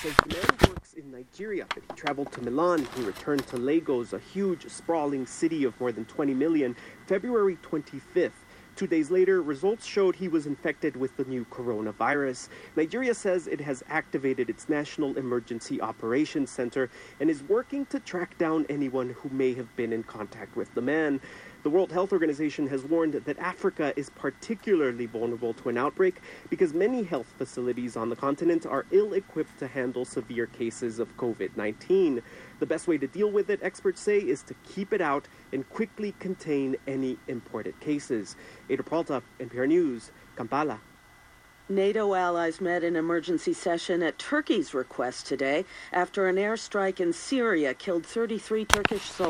says the man works in Nigeria, but he traveled to Milan. He returned to Lagos, a huge, sprawling city of more than 20 million, February 25th. Two days later, results showed he was infected with the new coronavirus. Nigeria says it has activated its National Emergency Operations Center and is working to track down anyone who may have been in contact with the man. The World Health Organization has warned that Africa is particularly vulnerable to an outbreak because many health facilities on the continent are ill equipped to handle severe cases of COVID 19. The best way to deal with it, experts say, is to keep it out and quickly contain any imported cases. Eyder Peralta, NPR News, Kampala. NATO allies met in emergency session at Turkey's request today after an airstrike in Syria killed 33 Turkish soldiers.